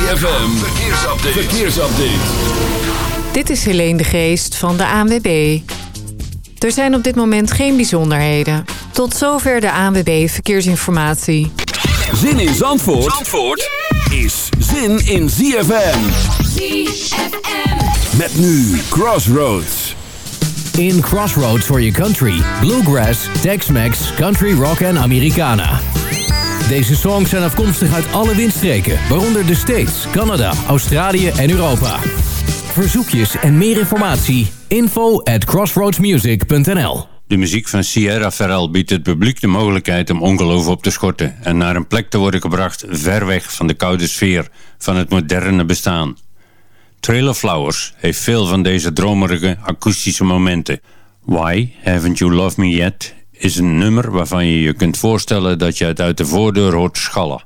ZFM, verkeersupdate. verkeersupdate. Dit is Helene de Geest van de ANWB. Er zijn op dit moment geen bijzonderheden. Tot zover de ANWB Verkeersinformatie. Zin in Zandvoort, Zandvoort is zin in ZFM. ZFM. Met nu Crossroads. In Crossroads for your country. Bluegrass, Tex-Mex, Country Rock en Americana. Deze songs zijn afkomstig uit alle windstreken, waaronder de States, Canada, Australië en Europa. Verzoekjes en meer informatie, info at crossroadsmusic.nl De muziek van Sierra Ferrell biedt het publiek de mogelijkheid om ongeloof op te schorten en naar een plek te worden gebracht ver weg van de koude sfeer van het moderne bestaan. Trailer Flowers heeft veel van deze dromerige akoestische momenten. Why Haven't You Loved Me Yet is een nummer waarvan je je kunt voorstellen dat je het uit de voordeur hoort schallen.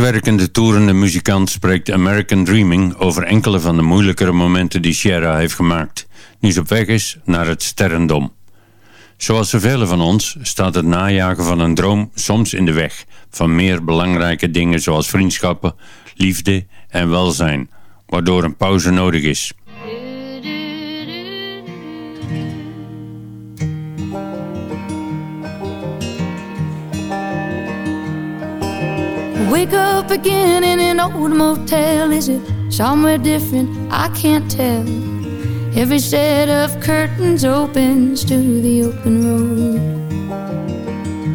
Hardwerkende toerende muzikant spreekt American Dreaming over enkele van de moeilijkere momenten die Sierra heeft gemaakt, nu ze op weg is naar het sterrendom. Zoals zoveel van ons staat het najagen van een droom soms in de weg van meer belangrijke dingen zoals vriendschappen, liefde en welzijn, waardoor een pauze nodig is. Wake up again in an old motel. Is it somewhere different? I can't tell. Every set of curtains opens to the open road.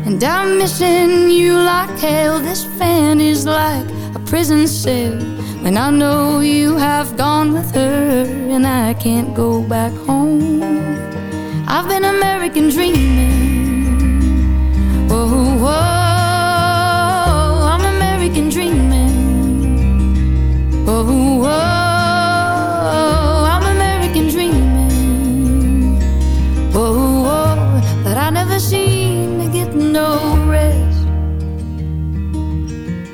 And I'm missing you like hell. This fan is like a prison cell. When I know you have gone with her and I can't go back home. I've been American dreaming. Whoa, whoa. I'm American dreaming. But I never seem to get no rest.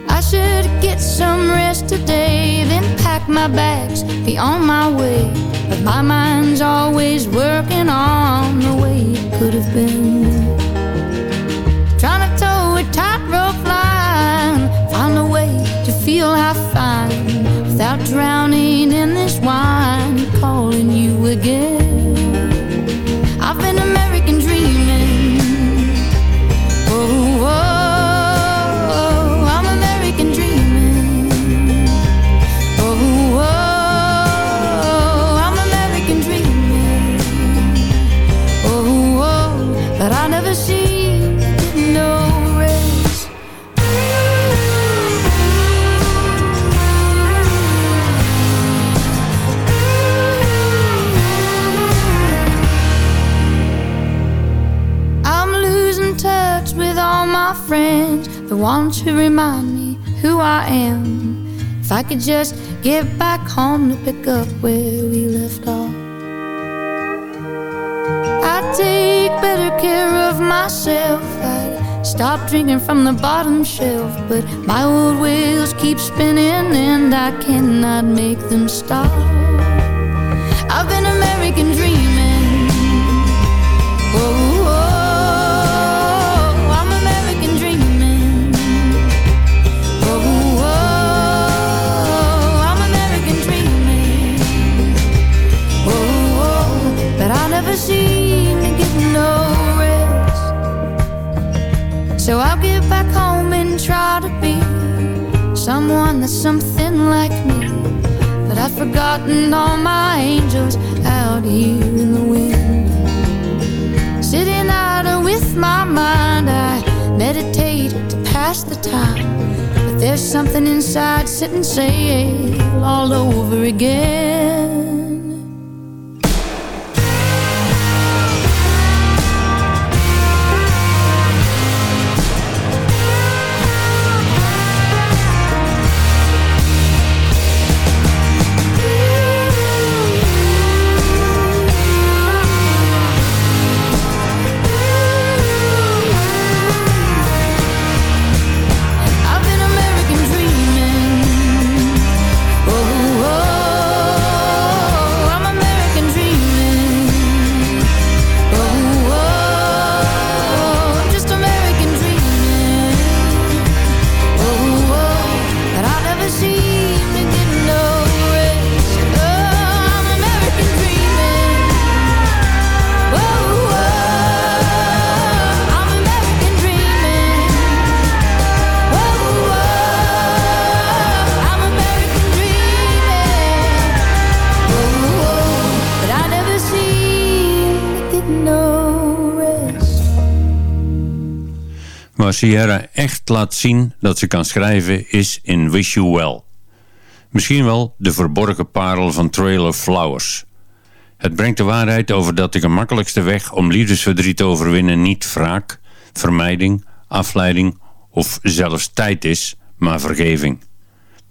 I should get some rest today, then pack my bags, be on my way. But my mind's always working on the way it could have been. Trying to toe a tightrope line, find a way to feel how fine without drowning in this wine, calling you again. I've been American dreaming. Ones who remind me who I am. If I could just get back home to pick up where we left off. I'd take better care of myself. I'd stop drinking from the bottom shelf. But my old wheels keep spinning and I cannot make them stop. I've been American dreaming. Whoa. So I'll get back home and try to be someone that's something like me. But I've forgotten all my angels out here in the wind. Sitting idle with my mind, I meditate to pass the time. But there's something inside sitting sail all over again. Waar Sierra echt laat zien dat ze kan schrijven is in Wish You Well. Misschien wel de verborgen parel van Trail of Flowers. Het brengt de waarheid over dat de gemakkelijkste weg om liefdesverdriet te overwinnen niet wraak, vermijding, afleiding of zelfs tijd is, maar vergeving.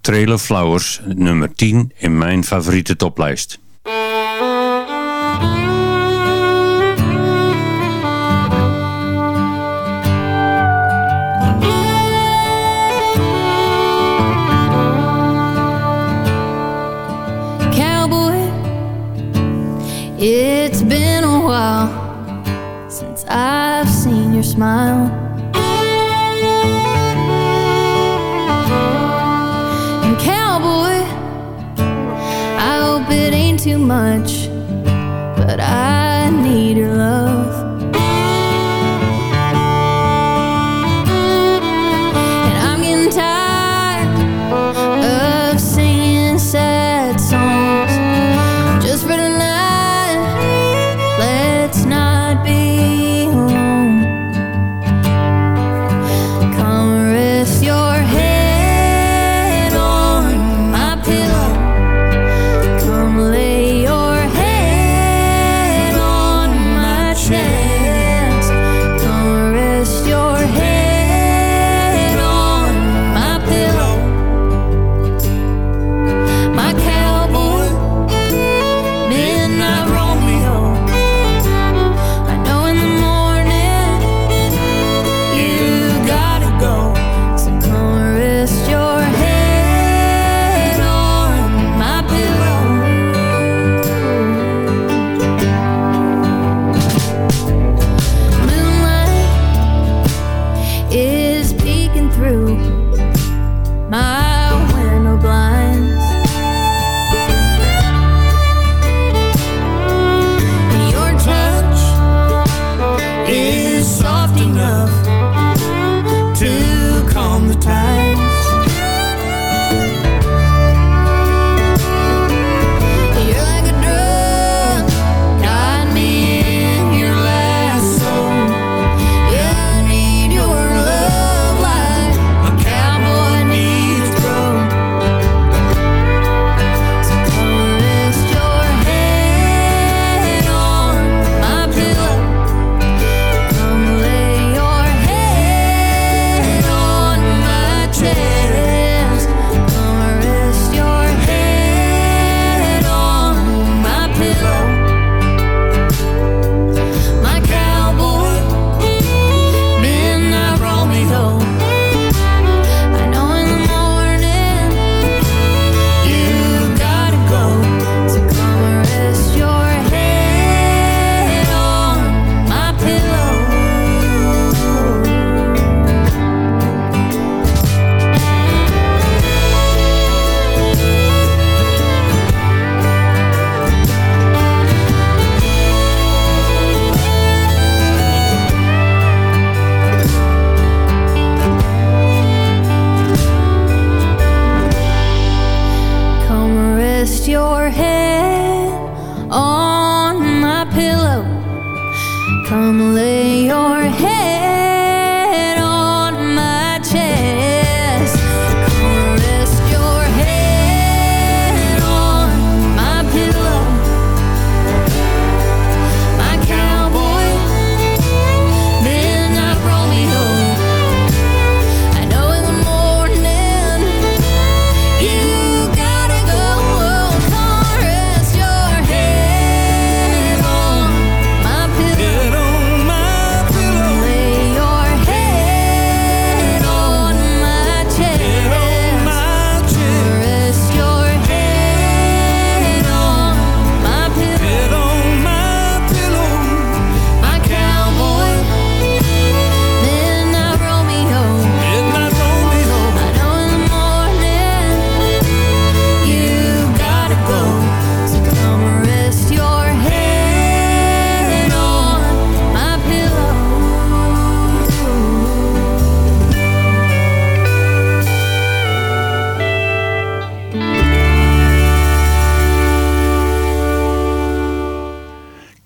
Trail of Flowers, nummer 10 in mijn favoriete toplijst. It's been a while since I've seen your smile. And cowboy, I hope it ain't too much, but I Come lay your head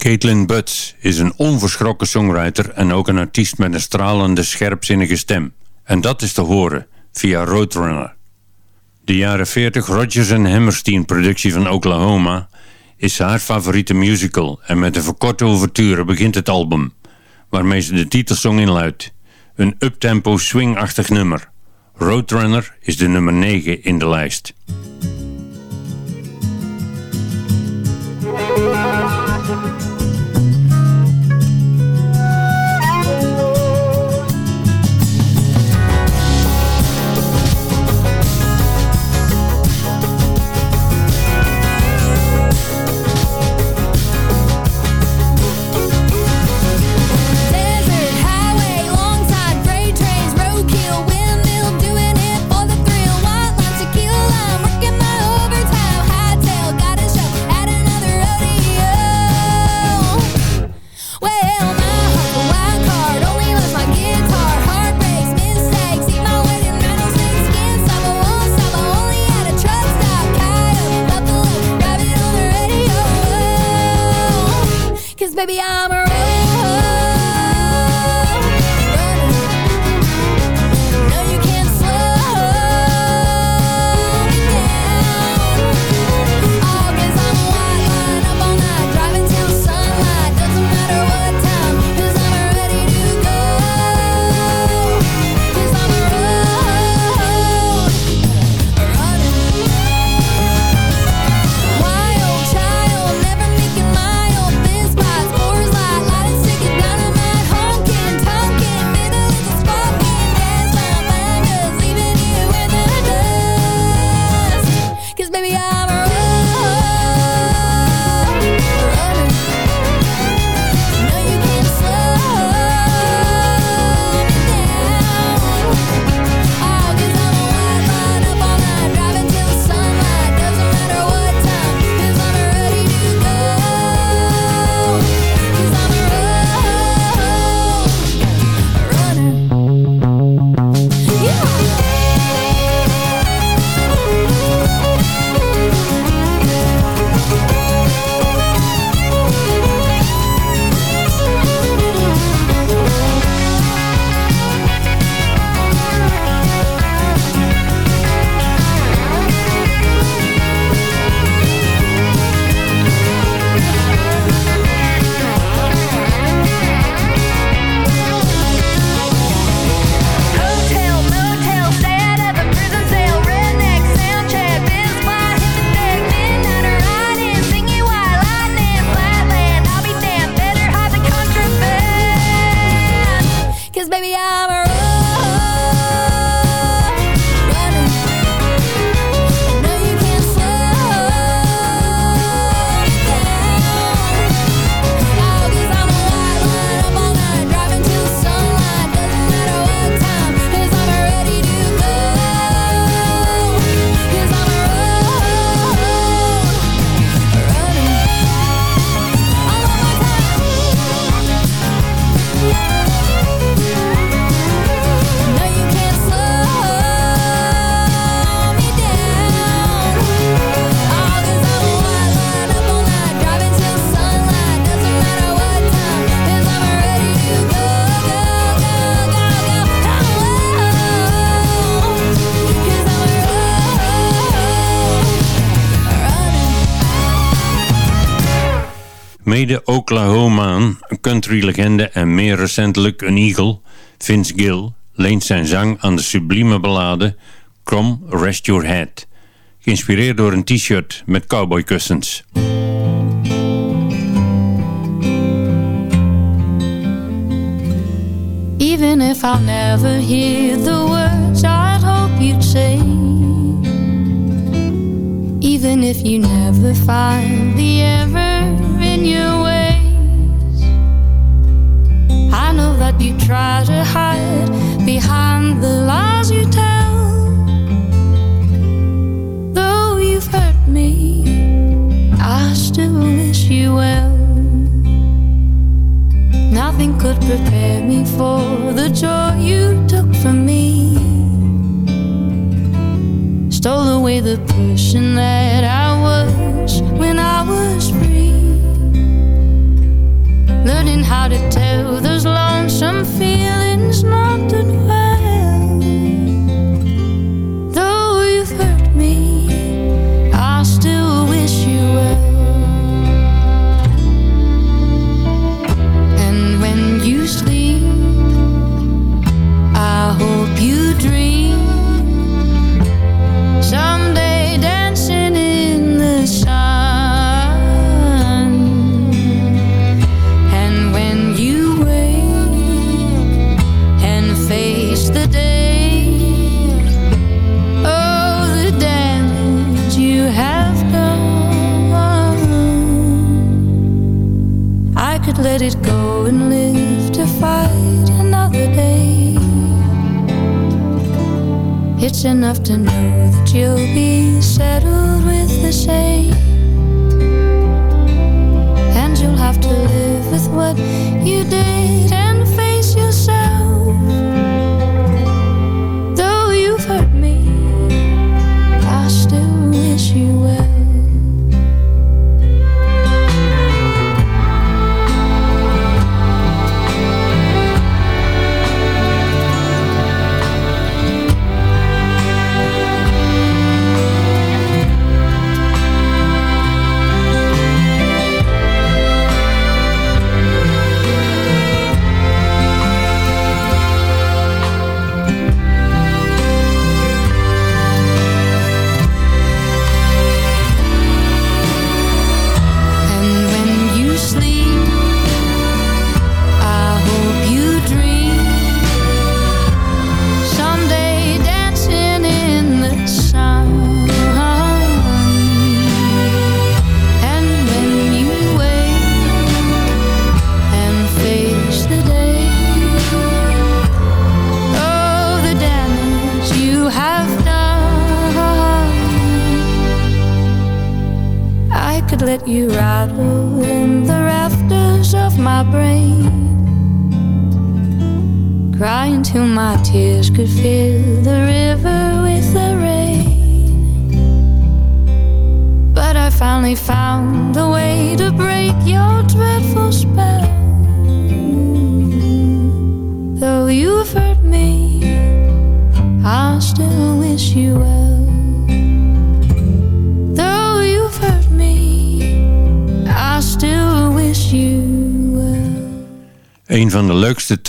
Caitlin Butts is een onverschrokken songwriter en ook een artiest met een stralende, scherpzinnige stem. En dat is te horen via Roadrunner. De jaren 40 Rodgers en Hammerstein productie van Oklahoma is haar favoriete musical en met een verkorte ouverture begint het album, waarmee ze de titelsong inluidt. Een uptempo swingachtig nummer. Roadrunner is de nummer 9 in de lijst. Country-legende en meer recentelijk een eagle, Vince Gill, leent zijn zang aan de sublieme ballade Come Rest Your Head, geïnspireerd door een t-shirt met cowboykussens. Even if I'll never hear the words I'd hope you'd say Even if you never find the error try to hide behind the lies you tell Though you've hurt me I still wish you well Nothing could prepare me for the joy you took from me. Stole away the person that I was when I was free. How to tell those lonesome feelings not to dwell. It's enough to know that you'll be settled with the same. And you'll have to live with what you did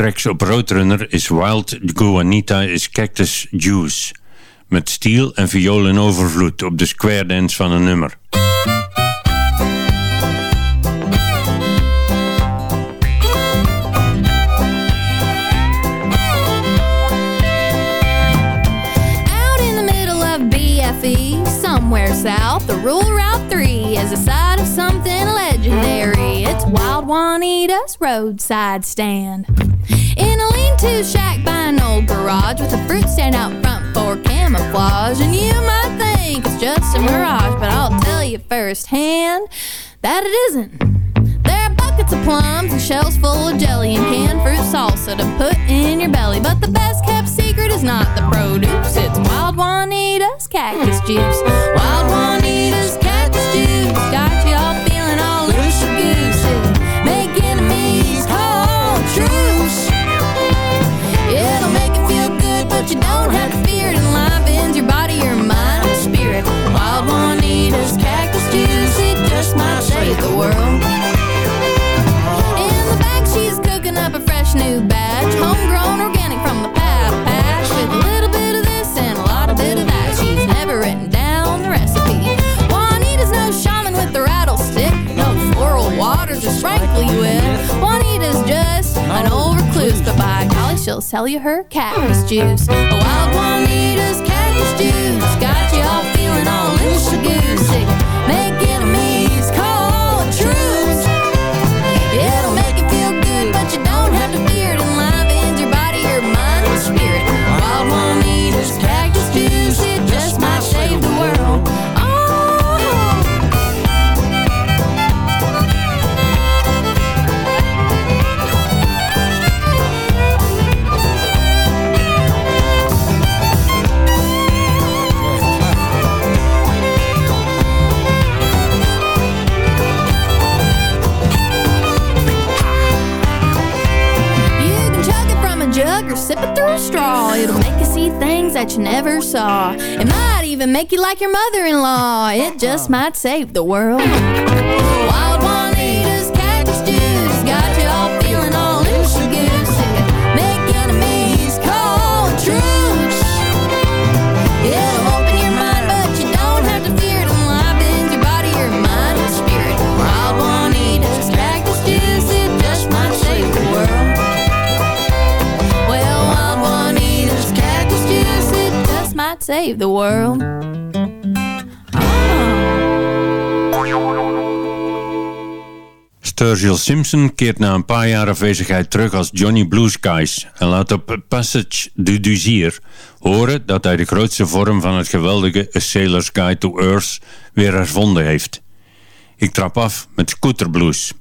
tracks op Roadrunner is Wild Guanita is Cactus Juice. Met steel en viool in overvloed op de square dance van een nummer. Out in the middle of BFE, somewhere south, the rural Route 3 is a site of something legendary. It's Wild Juanita's roadside stand. In a lean-to shack by an old garage with a fruit stand out front for camouflage. And you might think it's just a mirage, but I'll tell you firsthand that it isn't. There are buckets of plums and shells full of jelly and canned fruit salsa to put in your belly. But the best kept secret is not the produce, it's Wild Juanita's cactus juice. Wild Juanita's but you don't have to fear it. Enlivens your body, your mind, and spirit. Wild Juanita's cactus juice, it just might save the world. In the back, she's cooking up a fresh new batch, homegrown organic from the pie patch. With a little bit of this and a lot of bit of that, she's never written down the recipe. Juanita's no shaman with the rattlestick, no floral water to sprinkle you with. Juanita's just an old recluse, but she'll sell you her cactus juice. A wild Juanita's cactus juice got you all feeling all loose goosey. Make enemies call a truce. It'll make you see things that you never saw. It might even make you like your mother-in-law. It just might save the world. Wild save the world. Sturgill Simpson keert na een paar jaar afwezigheid terug als Johnny Blue Skies en laat op Passage du Désir horen dat hij de grootste vorm van het geweldige A Sailor's Guide to Earth weer hervonden heeft. Ik trap af met Scooter Blues.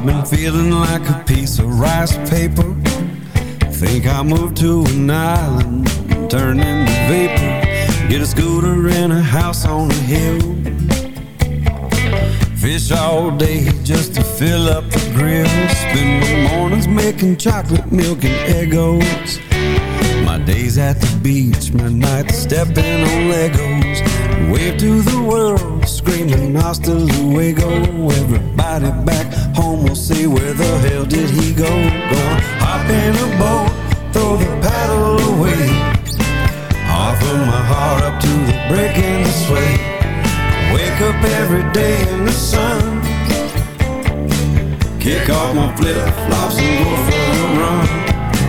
I've been feeling like a piece of rice paper. Think I'll move to an island, turn into vapor. Get a scooter and a house on a hill. Fish all day just to fill up the grill. Spend my mornings making chocolate milk and Eggos. My days at the beach, my nights stepping on Legos. Wave to the world, screaming hasta luego. Everybody back Wake up every day in the sun. Kick off my flip-flops and go for a run.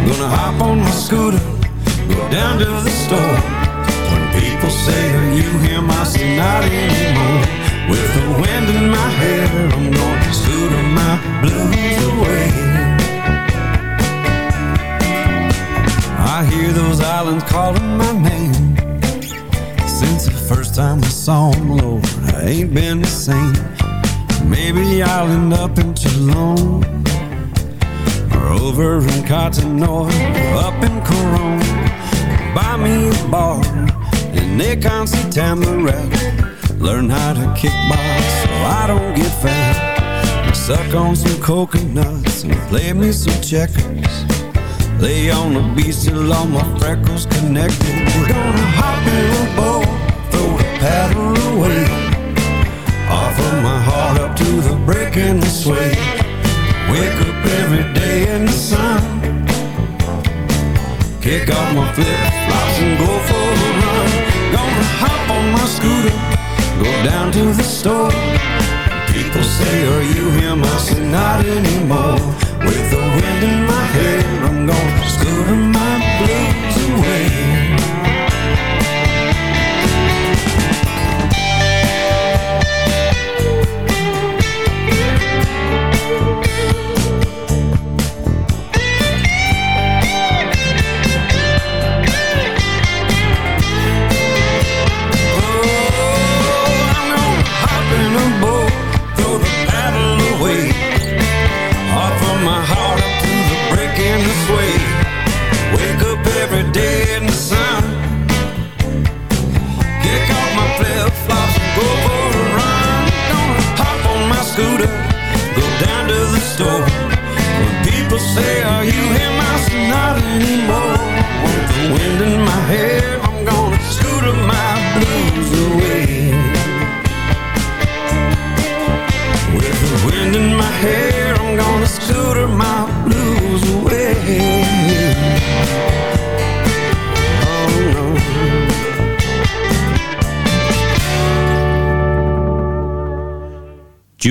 Gonna hop on my scooter, go down to the store. When people say, are you him? I say, not anymore. With the wind in my hair, I'm gonna scooter my blues away. I hear those islands calling my name. Since the first time I saw him, Lord, I ain't been the same. Maybe I'll end up in Toulon Or over in Cottonor Up in Corona. Buy me a bar In Nikon Tamarack. Learn how to kickbox so I don't get fat. Suck on some coconuts And play me some checkers. Lay on the beach till all my freckles connected. We're gonna hop in a boat Throw the paddle away Offer my heart up to the break and the sway. Wake up every day in the sun. Kick off my flip-flops and go for a run. Gonna hop on my scooter, go down to the store. People say, are you him? I say, not anymore. With the wind in my hair, I'm gonna scooter my blues away.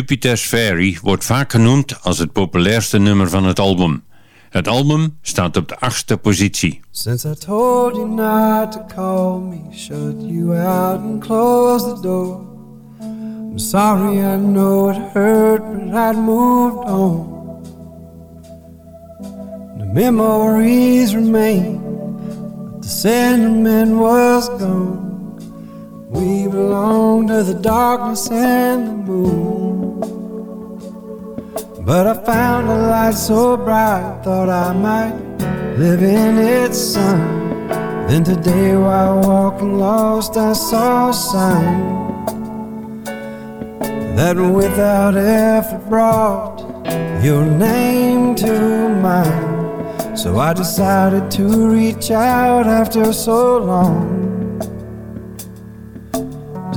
Jupiter's Fairy wordt vaak genoemd als het populairste nummer van het album. Het album staat op de achtste positie. Since I told you not to call me, shut you out and close the door. I'm sorry, I know it hurt, but I'd moved on. The memories remain, but the sentiment was gone. We belong to the darkness and the moon. But I found a light so bright, thought I might live in its sun. Then today, while walking lost, I saw a sign that without effort brought your name to mind. So I decided to reach out after so long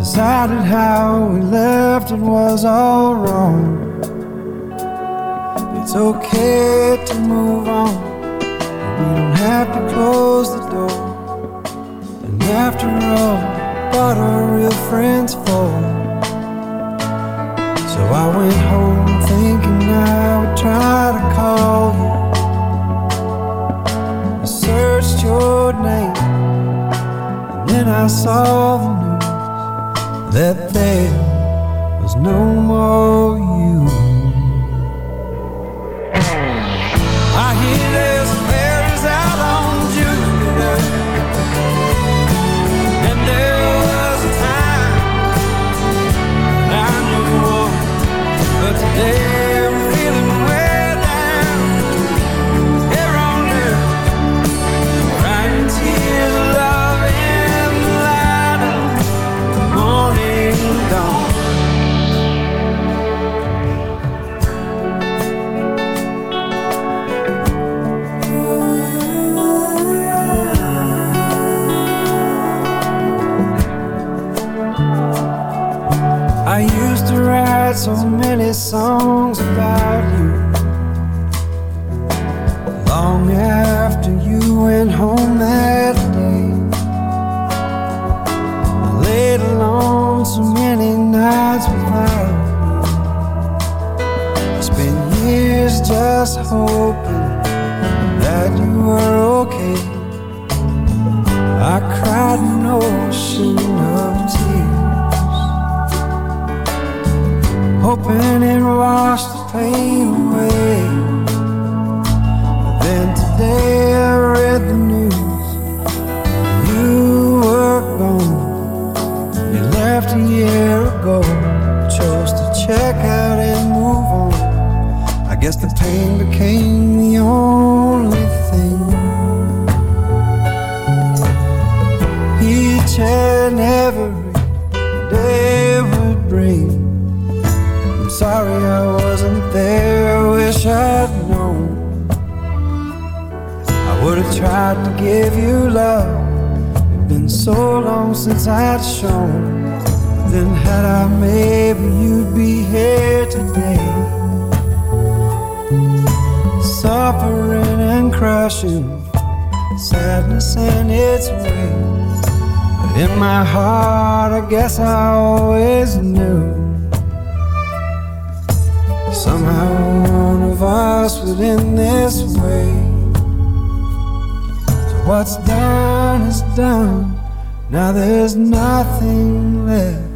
decided how we left it was all wrong. It's okay to move on. We don't have to close the door. And after all, what are real friends for? So I went home thinking I would try to call you. I searched your name, and then I saw the news that there was no more you. A year ago, chose to check out and move on. I guess the pain became the only thing. Each and every day would bring. I'm sorry I wasn't there, wish I'd known. I would have tried to give you love. It's been so long since I'd shown. Then had I, maybe you'd be here today. Suffering and crushing, sadness in its way. But in my heart, I guess I always knew. Somehow one of us would end this way. So what's done is done. Now there's nothing left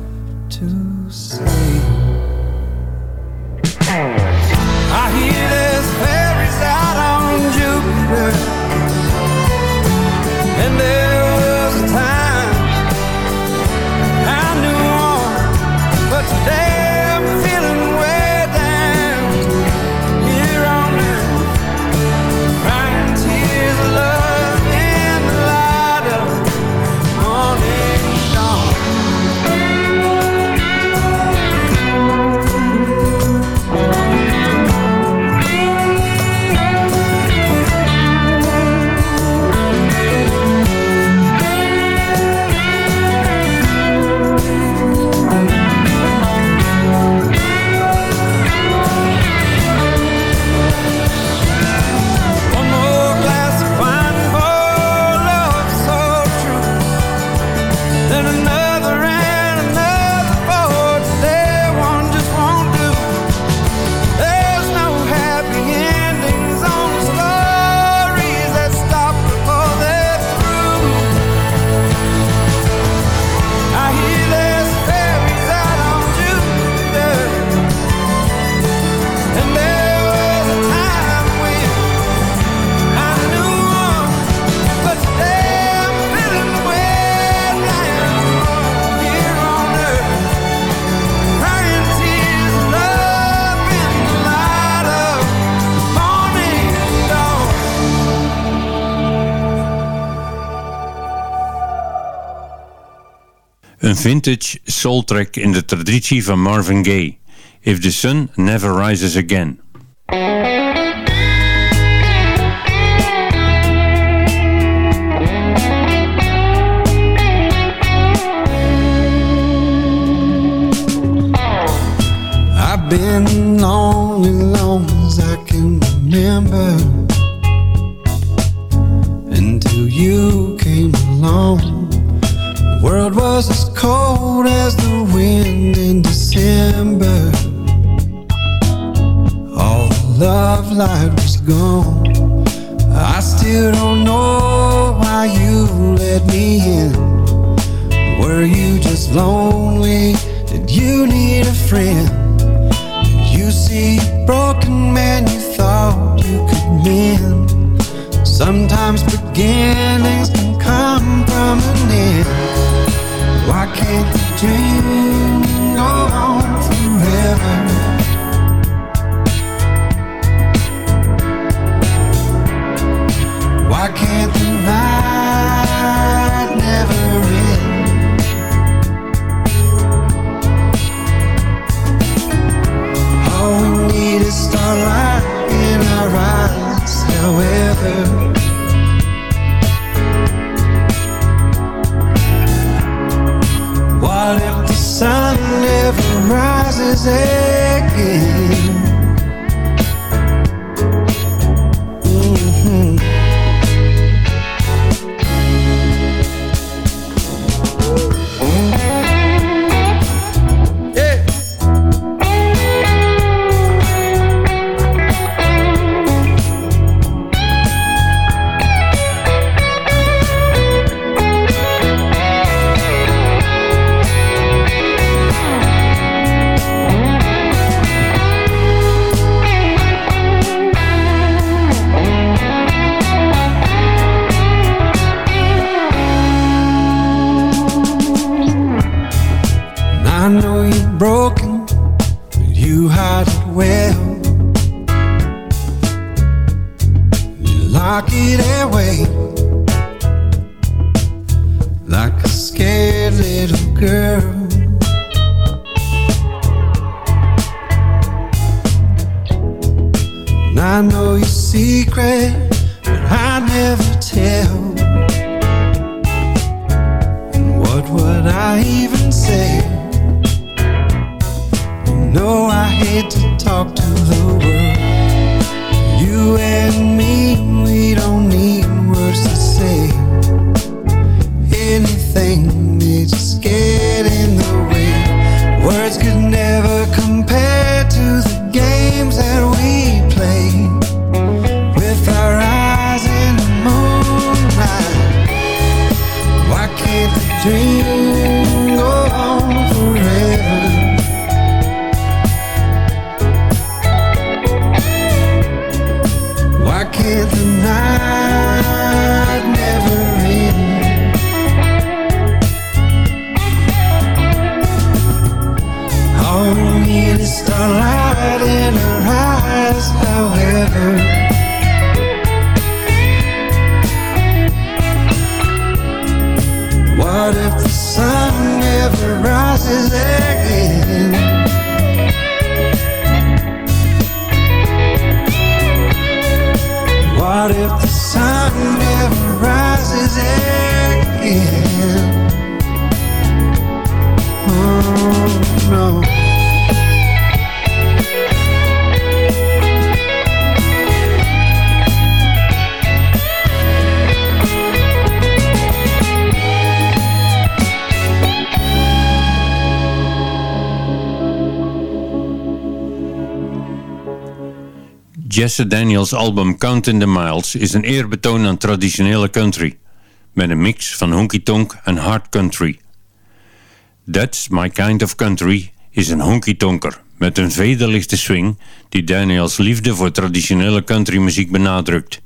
vintage soul track in de traditie van Marvin Gaye, If the Sun Never Rises Again. dream go on forever say Jesse Daniels' album Count in the Miles is een eerbetoon aan traditionele country, met een mix van honky-tonk en hard country. That's My Kind of Country is een honky-tonker met een vederlichte swing die Daniels liefde voor traditionele countrymuziek benadrukt.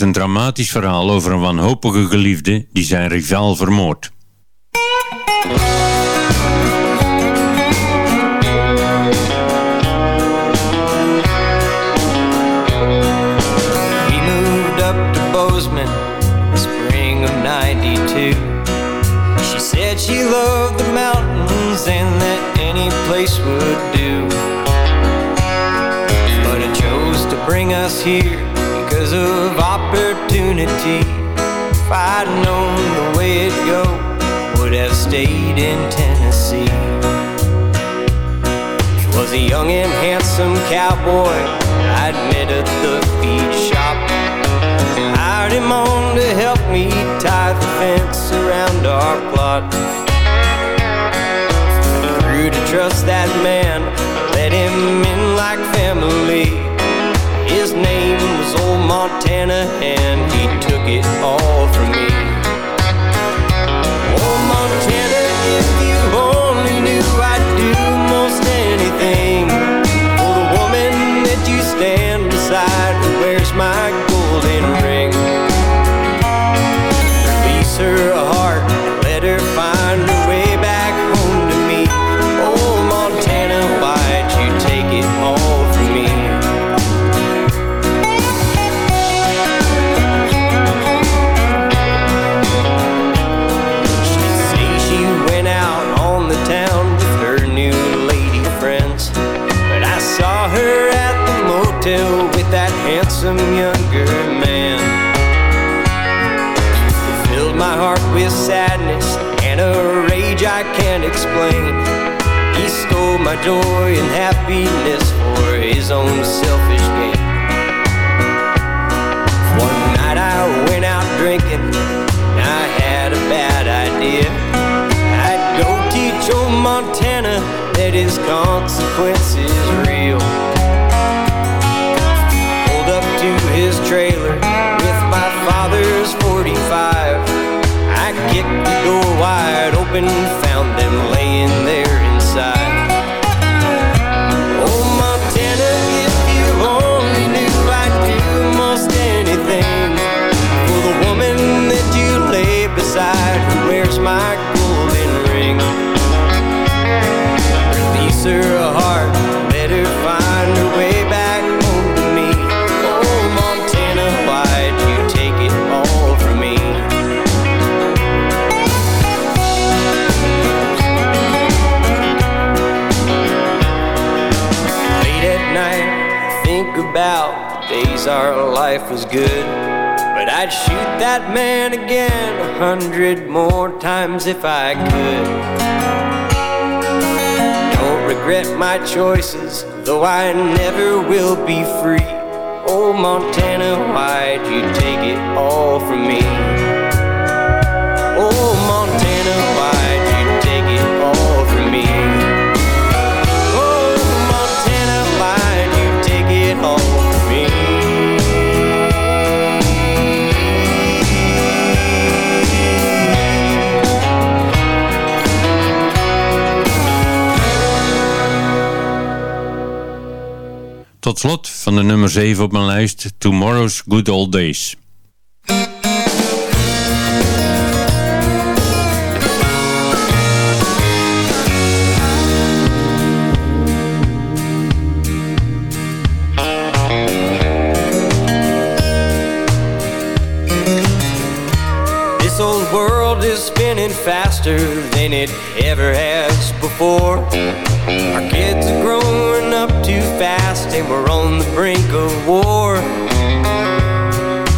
Is een dramatisch verhaal over een wanhopige geliefde die zijn rivaal vermoordt. Opportunity. If I'd known the way it'd go, would have stayed in Tennessee. He was a young and handsome cowboy I'd met at the feed shop. Hired him on to help me tie the fence around our plot. I grew to trust that man, let him in like family. His name was Old Montana my joy and happiness for his own selfish gain. One night I went out drinking, and I had a bad idea. I'd go teach old Montana that his consequence is real. Pulled up to his trailer with my father's 45. I kicked the door wide open, found them laying there Release her heart, Better find her way back home to me. Oh, Montana, why'd you take it all from me? Late at night, I think about the days our life was good. But I'd shoot that man again a hundred more times if I could. Regret my choices, though I never will be free. Oh, Montana, why'd you take it all from me? Tot slot van de nummer 7 op mijn lijst Tomorrow's Good Old Days. Spinning faster than it ever has before. Our kids are growing up too fast and we're on the brink of war.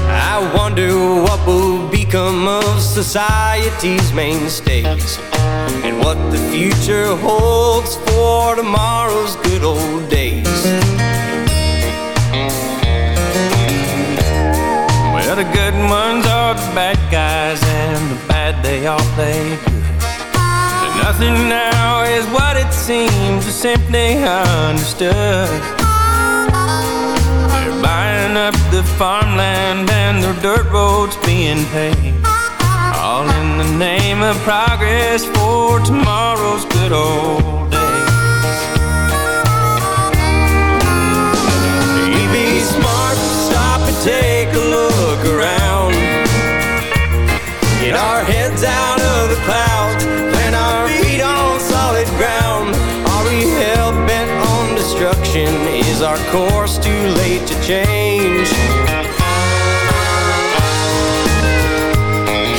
I wonder what will become of society's mainstays and what the future holds for tomorrow's good old days. Well, the good ones are the bad guys, and the they all play good. So nothing now is what it seems, or simply understood. They're buying up the farmland and their dirt roads being paved. All in the name of progress for tomorrow's good old clouds, plant our feet on solid ground. Are we hell bent on destruction? Is our course too late to change?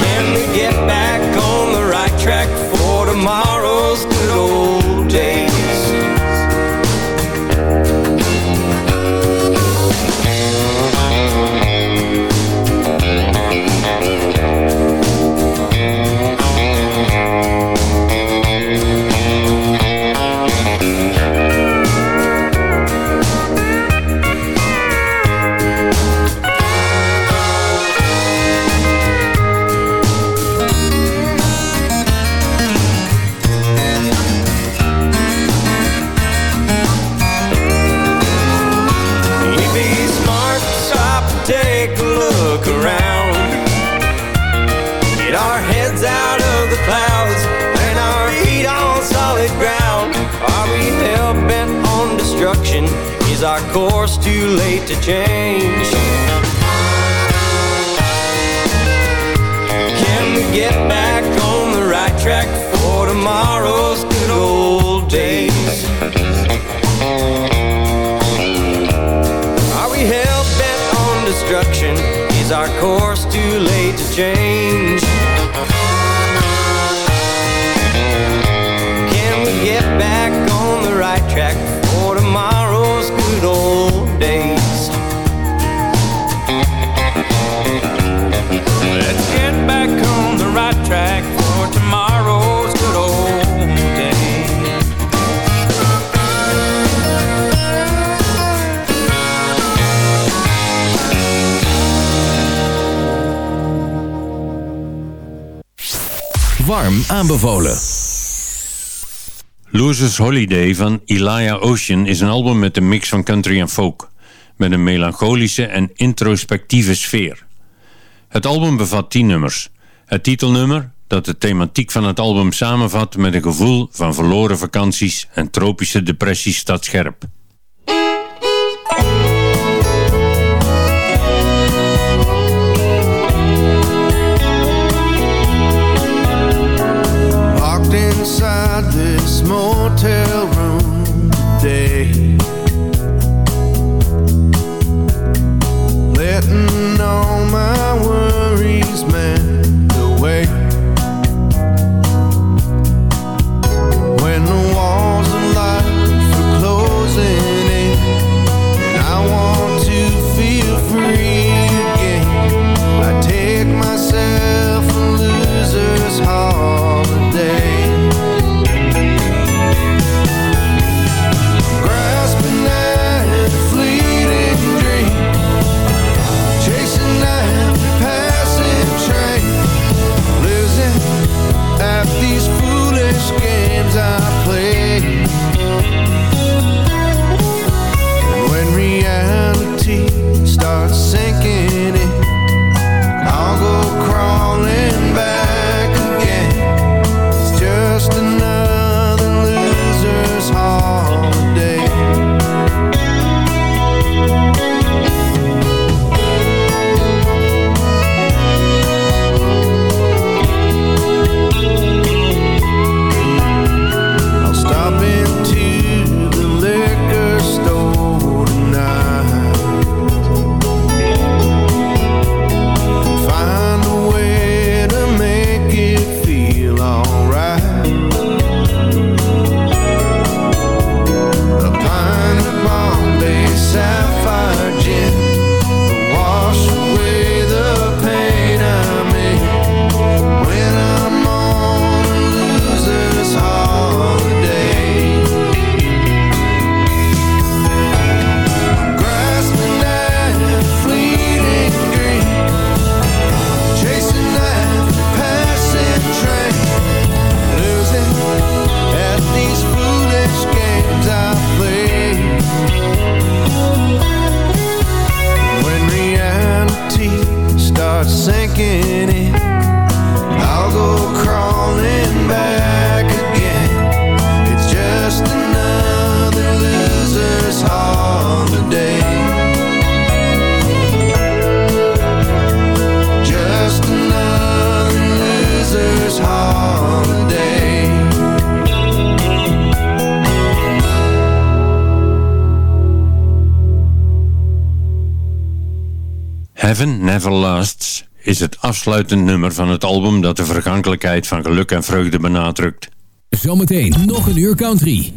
Can we get back on the right track for tomorrow's good old days? Course too late to change? Can we get back on the right track for tomorrow's good old days? Are we hell bent on destruction? Is our course too late to change? Can we get back on the right track aanbevolen. Losers Holiday van Elia Ocean is een album met een mix van country en folk. Met een melancholische en introspectieve sfeer. Het album bevat 10 nummers. Het titelnummer, dat de thematiek van het album samenvat met een gevoel van verloren vakanties en tropische depressies, staat scherp. inside this motel room today. Letting all my Heaven Never Lasts is het afsluitend nummer van het album dat de vergankelijkheid van geluk en vreugde benadrukt. Zometeen nog een uur country.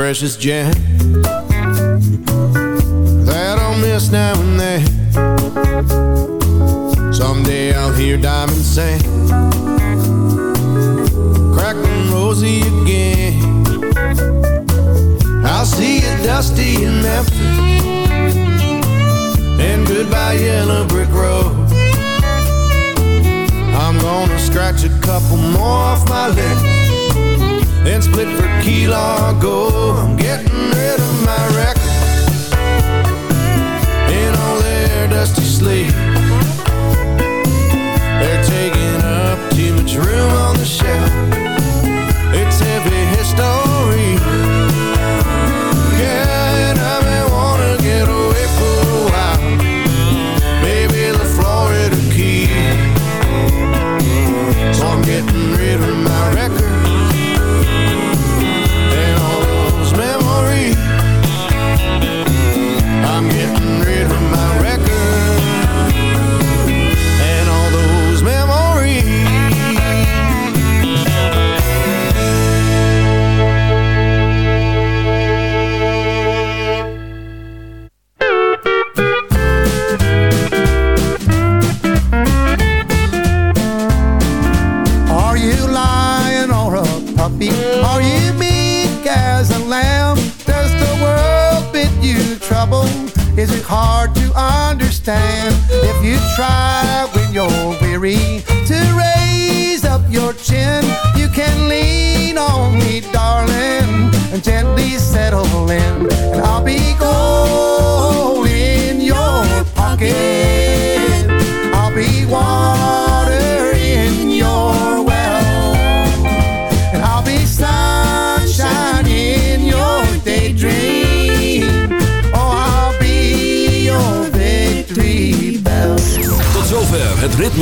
precious gem that I'll miss now and then. Someday I'll hear diamonds sing, Cracklin' Rosie again. I'll see you dusty in Memphis, and goodbye yellow brick road. I'm gonna scratch a couple more off my list been split for key largo. I'm getting rid of my record in all their dusty sleep. They're taking up too much room on the shelf.